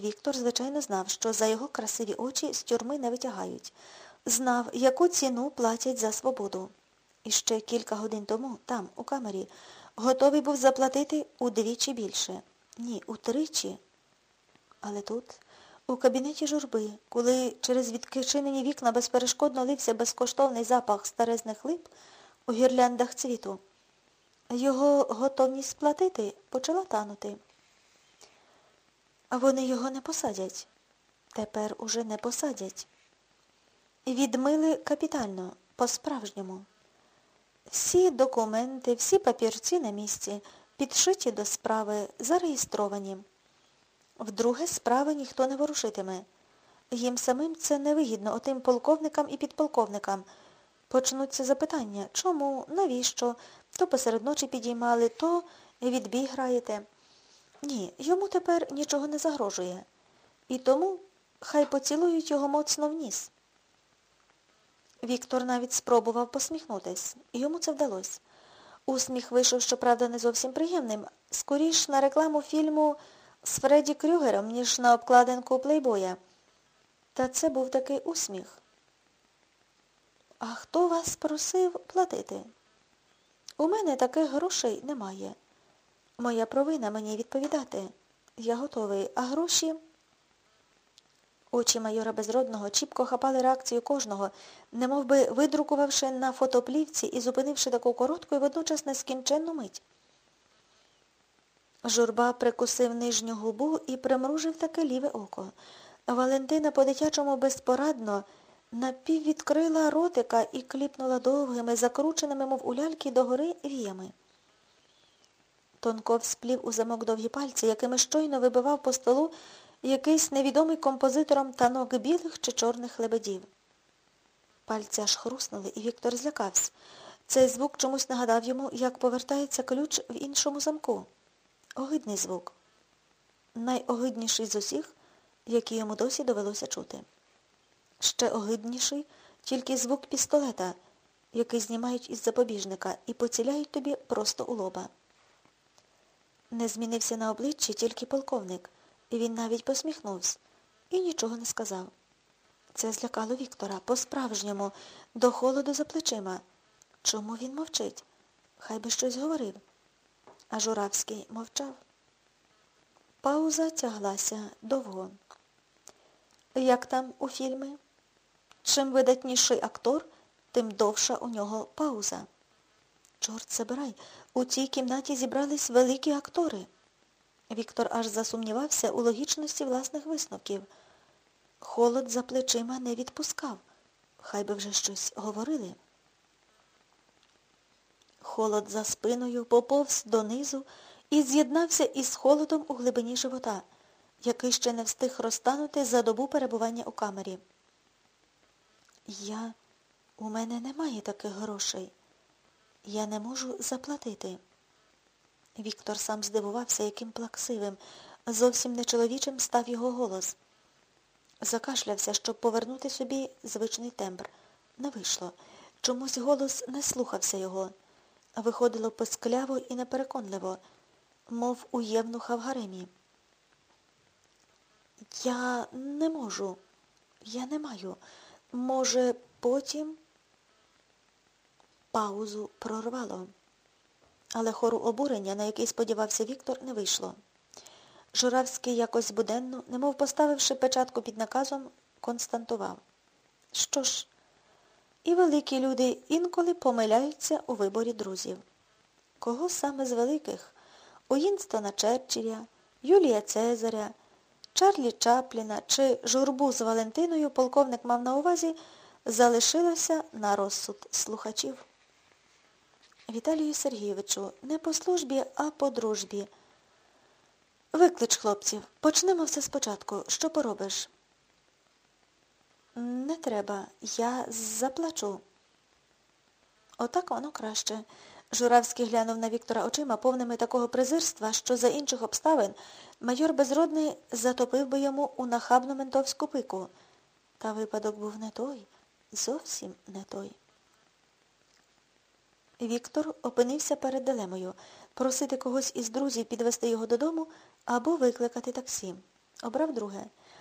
Віктор, звичайно, знав, що за його красиві очі з тюрми не витягають. Знав, яку ціну платять за свободу. І ще кілька годин тому, там, у камері, готовий був заплатити удвічі більше. Ні, утричі. Але тут, у кабінеті журби, коли через відкичинені вікна безперешкодно лився безкоштовний запах старезних лип у гірляндах цвіту, його готовність сплатити почала танути. Вони його не посадять. Тепер уже не посадять. Відмили капітально, по-справжньому. Всі документи, всі папірці на місці, підшиті до справи, зареєстровані. Вдруге, справи ніхто не ворушитиме. Їм самим це невигідно отим полковникам і підполковникам. Почнуться запитання, чому, навіщо, то посеред ночі підіймали, то відбій граєте. Ні, йому тепер нічого не загрожує. І тому хай поцілують його моцно в ніс. Віктор навіть спробував посміхнутись, йому це вдалося. Усміх вийшов, щоправда, не зовсім приємним, скоріш на рекламу фільму з Фредді Крюгером, ніж на обкладинку плейбоя. Та це був такий усміх. А хто вас просив платити? У мене таких грошей немає. Моя провина мені відповідати. Я готовий, а гроші... Очі майора Безродного чіпко хапали реакцію кожного, немов би видрукувавши на фотоплівці і зупинивши таку коротку і водночас нескінченну мить. Журба прикусив нижню губу і примружив таке ліве око. Валентина по-дитячому безпорадно напіввідкрила ротика і кліпнула довгими, закрученими, мов у ляльки, догори віями. Тонков сплів у замок довгі пальці, якими щойно вибивав по столу якийсь невідомий композитором танок білих чи чорних лебедів. Пальці аж хруснули, і Віктор злякався. Цей звук чомусь нагадав йому, як повертається ключ в іншому замку. Огидний звук. Найогидніший з усіх, які йому досі довелося чути. Ще огидніший тільки звук пістолета, який знімають із запобіжника і поціляють тобі просто у лоба. Не змінився на обличчі тільки полковник, він навіть посміхнувся і нічого не сказав. Це злякало Віктора по-справжньому, до холоду за плечима. Чому він мовчить? Хай би щось говорив. А Журавський мовчав. Пауза тяглася довго. Як там у фільмі? Чим видатніший актор, тим довша у нього пауза. Чорт забирай, у цій кімнаті зібрались великі актори. Віктор аж засумнівався у логічності власних висновків. Холод за плечима не відпускав. Хай би вже щось говорили. Холод за спиною поповз донизу і з'єднався із холодом у глибині живота, який ще не встиг розтанути за добу перебування у камері. Я, у мене немає таких грошей. Я не можу заплатити. Віктор сам здивувався, яким плаксивим, зовсім нечоловічим став його голос. Закашлявся, щоб повернути собі звичний тембр. Не вийшло. Чомусь голос не слухався його. Виходило пискляво і непереконливо, мов у євнуха в гаремі. Я не можу. Я не маю. Може, потім паузу прорвало. Але хору обурення, на який сподівався Віктор, не вийшло. Журавський якось буденно, немов поставивши печатку під наказом, константував. Що ж, і великі люди інколи помиляються у виборі друзів. Кого саме з великих? Уінстона Черчилля, Юлія Цезаря, Чарлі Чапліна чи журбу з Валентиною полковник мав на увазі, залишилося на розсуд слухачів. Віталію Сергійовичу, не по службі, а по дружбі. Виклич хлопців. Почнемо все спочатку. Що поробиш? Не треба. Я заплачу. Отак воно краще. Журавський глянув на Віктора очима, повними такого презирства, що за інших обставин майор Безродний затопив би йому у нахабну ментовську пику. Та випадок був не той, зовсім не той. Віктор опинився перед дилемою просити когось із друзів підвести його додому або викликати таксі. Обрав друге.